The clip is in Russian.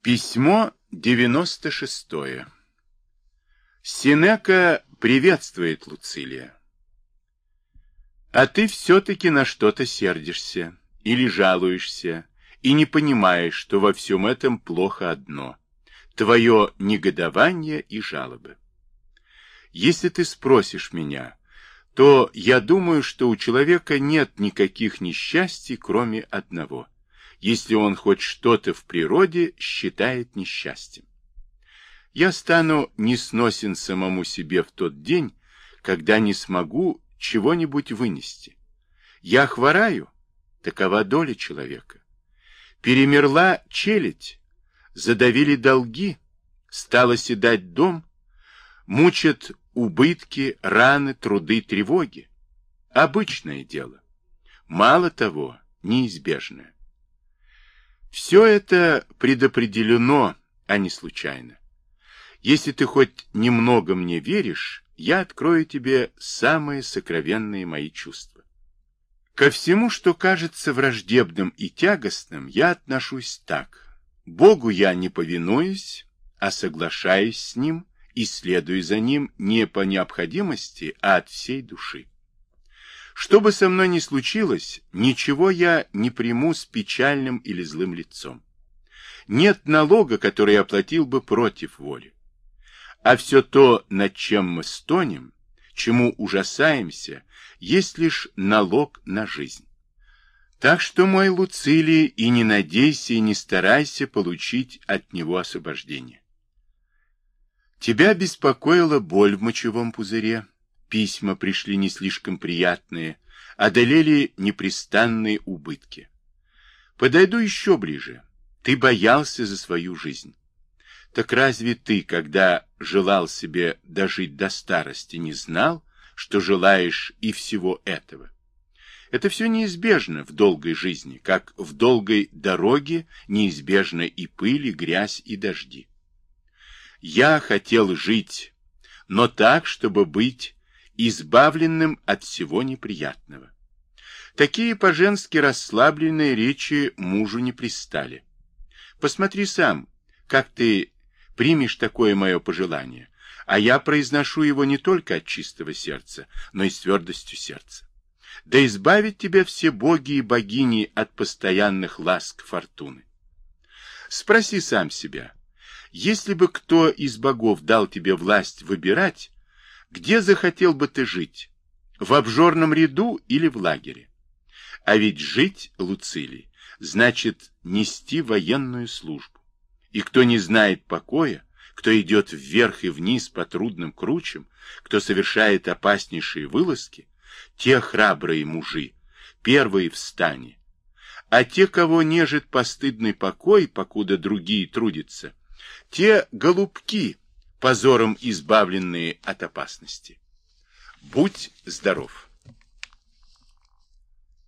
Письмо 96. Синека приветствует Луцилия. А ты все-таки на что-то сердишься или жалуешься и не понимаешь, что во всем этом плохо одно – твое негодование и жалобы. Если ты спросишь меня, то я думаю, что у человека нет никаких несчастий, кроме одного – если он хоть что-то в природе считает несчастьем. Я стану несносен самому себе в тот день, когда не смогу чего-нибудь вынести. Я хвораю, такова доля человека. Перемерла челядь, задавили долги, стало седать дом, мучат убытки, раны, труды, тревоги. Обычное дело. Мало того, неизбежное. Все это предопределено, а не случайно. Если ты хоть немного мне веришь, я открою тебе самые сокровенные мои чувства. Ко всему, что кажется враждебным и тягостным, я отношусь так. Богу я не повинуюсь, а соглашаюсь с Ним и следую за Ним не по необходимости, а от всей души. Что бы со мной ни случилось, ничего я не приму с печальным или злым лицом. Нет налога, который я оплатил бы против воли. А все то, над чем мы стонем, чему ужасаемся, есть лишь налог на жизнь. Так что, мой Луцилий, и не надейся, и не старайся получить от него освобождение. Тебя беспокоила боль в мочевом пузыре, Письма пришли не слишком приятные, одолели непрестанные убытки. Подойду еще ближе. Ты боялся за свою жизнь. Так разве ты, когда желал себе дожить до старости, не знал, что желаешь и всего этого? Это все неизбежно в долгой жизни, как в долгой дороге неизбежно и пыль, и грязь, и дожди. Я хотел жить, но так, чтобы быть избавленным от всего неприятного. Такие по-женски расслабленные речи мужу не пристали. Посмотри сам, как ты примешь такое мое пожелание, а я произношу его не только от чистого сердца, но и с твердостью сердца. Да избавит тебя все боги и богини от постоянных ласк фортуны. Спроси сам себя, если бы кто из богов дал тебе власть выбирать, где захотел бы ты жить? В обжорном ряду или в лагере? А ведь жить, Луцилий, значит нести военную службу. И кто не знает покоя, кто идет вверх и вниз по трудным кручам, кто совершает опаснейшие вылазки, те храбрые мужи, первые в стане. А те, кого нежит постыдный покой, покуда другие трудятся, те голубки, позором избавленные от опасности. Будь здоров!